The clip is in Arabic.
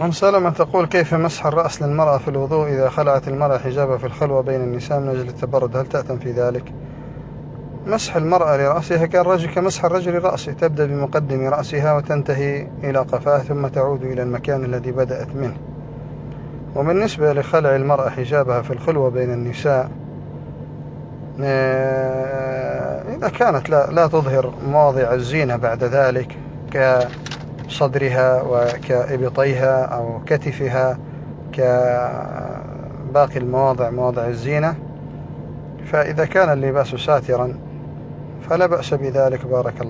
أم سلمة تقول كيف مسح الرأس للمرأة في الوضوء إذا خلعت المرأة حجابها في الخلوة بين النساء من أجل التبرد؟ هل تأتم في ذلك؟ مسح المرأة لرأسها كالرجل كمسح الرجل رأسه. تبدأ بمقدم رأسها وتنتهي إلى قفاه ثم تعود إلى المكان الذي بدأت منه. وبالنسبة لخلع المرأة حجابها في الخلوة بين النساء آه، إذا كانت لا, لا تظهر مواضع الزينة بعد ذلك كصدرها وكإبطيها أو كتفها كباقي المواضع مواضع الزينة. فإذا كان اللباس ساترا فلا بأس بذلك بارك الله